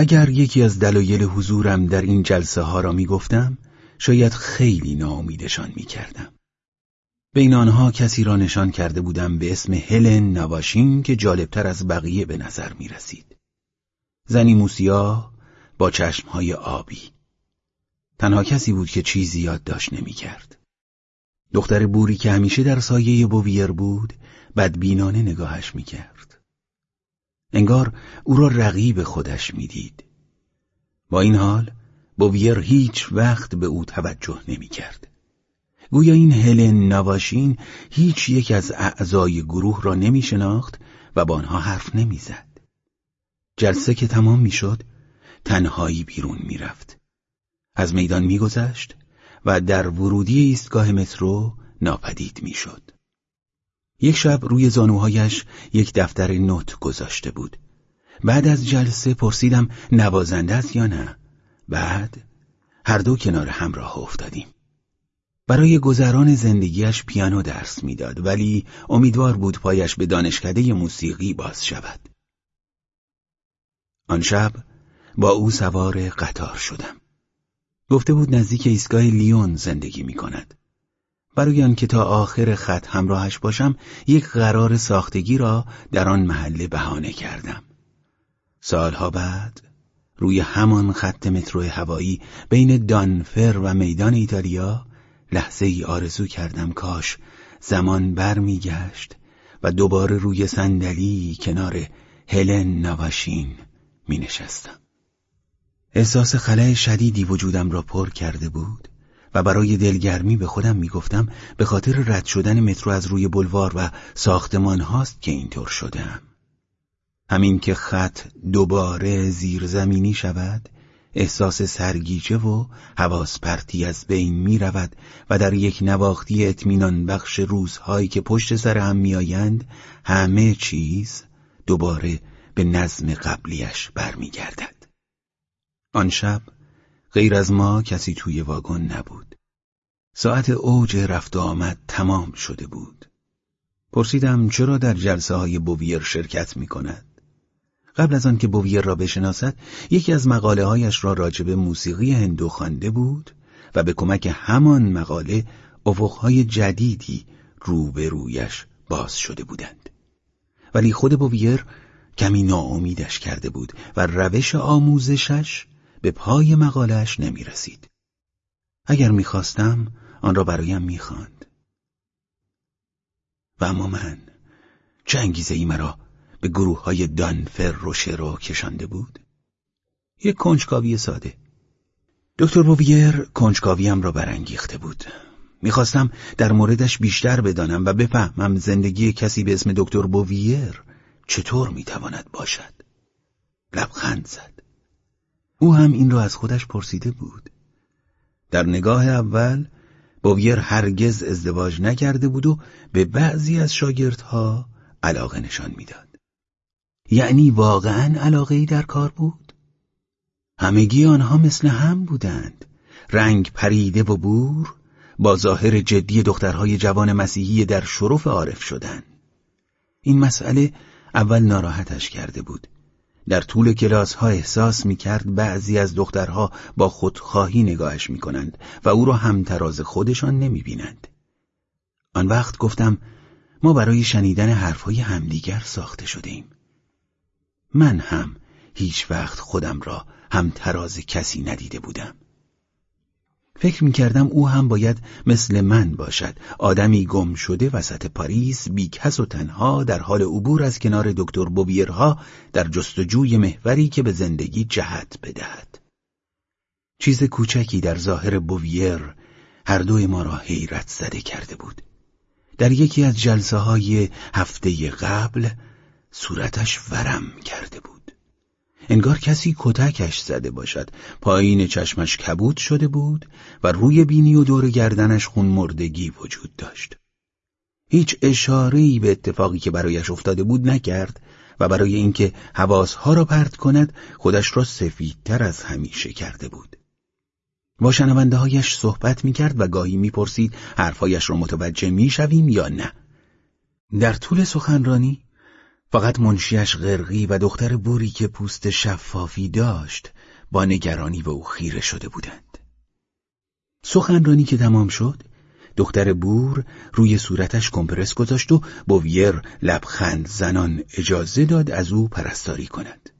اگر یکی از دلایل حضورم در این جلسه ها را می گفتم شاید خیلی ناامیدشان می کردم. بین آنها کسی را نشان کرده بودم به اسم هلن نواشین که جالبتر از بقیه به نظر می رسید. زنی موسیا با چشمهای آبی. تنها کسی بود که چیزی یادداشت نمی کرد. دختر بوری که همیشه در سایه بوویر بود بدبینانه نگاهش می کرد. انگار او را رقیب خودش می‌دید. با این حال بوویر هیچ وقت به او توجه نمی کرد. گویا این هلن نواشین هیچ یک از اعضای گروه را نمی شناخت و با آنها حرف نمی زد. جلسه که تمام می شد تنهایی بیرون می رفت. از میدان می گذشت و در ورودی ایستگاه مترو ناپدید می شد. یک شب روی زانوهایش یک دفتر نوت گذاشته بود. بعد از جلسه پرسیدم نوازنده است یا نه. بعد هر دو کنار همراه افتادیم. برای گذران زندگیش پیانو درس می‌داد ولی امیدوار بود پایش به دانشکده موسیقی باز شود. آن شب با او سوار قطار شدم. گفته بود نزدیک ایستگاه لیون زندگی می کند. برای آنکه تا آخر خط همراهش باشم یک قرار ساختگی را در آن محله بهانه کردم. سالها بعد روی همان خط مترو هوایی بین دانفر و میدان ایتالیا لحظه ای آرزو کردم کاش زمان بر گشت و دوباره روی صندلی کنار هلن نواشین می نشستم. احساس خلای شدیدی وجودم را پر کرده بود و برای دلگرمی به خودم می‌گفتم به خاطر رد شدن مترو از روی بلوار و ساختمان هاست که اینطور شدم. همین که خط دوباره زیرزمینی شود احساس سرگیجه و حواس پرتی از بین می رود و در یک نواختی اطمینان بخش روزهایی که پشت سر هم میآیند همه چیز دوباره به نظم قبلیش برمیگردد. آن شب غیر از ما کسی توی واگن نبود. ساعت اوج رفت و آمد تمام شده بود. پرسیدم چرا در جلسه های بویر شرکت می کند. قبل از آن که بویر را بشناسد یکی از مقاله هایش را راجب موسیقی هندو خوانده بود و به کمک همان مقاله افقهای جدیدی روبرویش باز شده بودند ولی خود بویر کمی ناامیدش کرده بود و روش آموزشش به پای مقالش نمی رسید. اگر می‌خواستم آن را برایم می‌خواند. و اما من چه انگیزه ای مرا به گروه های دانفر و شرو کشانده بود؟ یک کنجکاوی ساده. دکتر بوویر کنجکاویم را برانگیخته بود. می‌خواستم در موردش بیشتر بدانم و بفهمم زندگی کسی به اسم دکتر بوویر چطور می‌تواند باشد. لبخند زد. او هم این را از خودش پرسیده بود. در نگاه اول بویر هرگز ازدواج نکرده بود و به بعضی از شاگردها علاقه نشان می‌داد. یعنی واقعا علاقه ای در کار بود؟ همگی آنها مثل هم بودند. رنگ پریده و بور با ظاهر جدی دخترهای جوان مسیحی در شرف عارف شدن. این مسئله اول ناراحتش کرده بود در طول کلاس ها احساس می کرد بعضی از دخترها با خودخواهی نگاهش می کنند و او را همتراز خودشان نمی بینند. آن وقت گفتم ما برای شنیدن حرفهای همدیگر ساخته شدیم. من هم هیچ وقت خودم را همتراز کسی ندیده بودم. فکر می کردم او هم باید مثل من باشد. آدمی گم شده وسط پاریس بیکس و تنها در حال عبور از کنار دکتر بوبیرها در جستجوی محوری که به زندگی جهت بدهد. چیز کوچکی در ظاهر بوویر هر دوی ما را حیرت زده کرده بود. در یکی از جلسه های هفته قبل صورتش ورم کرده بود. انگار کسی کتکش زده باشد. پایین چشمش کبود شده بود و روی بینی و دور گردنش خون مردگی وجود داشت. هیچ اشاره‌ای به اتفاقی که برایش افتاده بود نکرد و برای اینکه حواسها را پرت کند خودش را سفیدتر از همیشه کرده بود. با شنونده هایش صحبت می کرد و گاهی می پرسید حرفایش را متوجه می شویم یا نه. در طول سخنرانی فقط منشیش غرقی و دختر بوری که پوست شفافی داشت با نگرانی به او خیره شده بودند. سخنرانی که تمام شد دختر بور روی صورتش کمپرس گذاشت و بویر لبخند زنان اجازه داد از او پرستاری کند.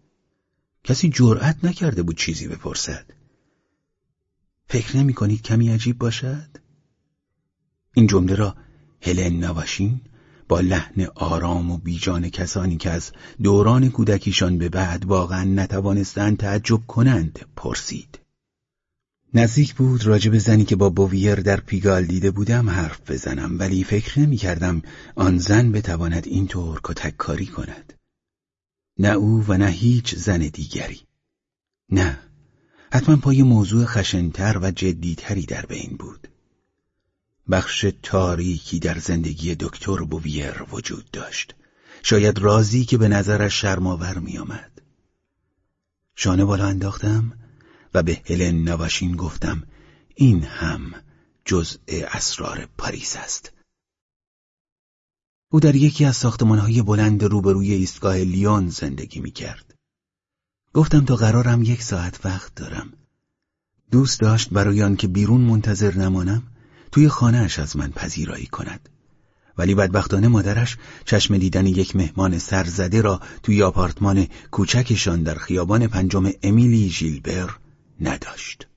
کسی جرأت نکرده بود چیزی بپرسد. فکر نمی کنید کمی عجیب باشد؟ این جمله را هلن نواشین با لحن آرام و بیجان کسانی که از دوران کودکیشان به بعد واقعا نتوانستند تعجب کنند پرسید. نزدیک بود راجب زنی که با بویر در پیگال دیده بودم حرف بزنم ولی فکر نمی کردم آن زن بتواند اینطور کتککاری کند. نه او و نه هیچ زن دیگری. نه حتما پای موضوع خشنتر و جدیتری در بین بود. بخش تاریکی در زندگی دکتر بوویر وجود داشت شاید رازی که به نظرش شرماور میآمد شانه بالا انداختم و به هلن نواشین گفتم این هم جزء اسرار پاریس است او در یکی از ساختمانهای بلند روبروی ایستگاه لیون زندگی می کرد. گفتم تا قرارم یک ساعت وقت دارم. دوست داشت برای آنکه بیرون منتظر نمانم توی خانهاش از من پذیرایی کند. ولی بدبختانه مادرش چشم دیدن یک مهمان سرزده را توی آپارتمان کوچکشان در خیابان پنجم امیلی ژیلبر نداشت.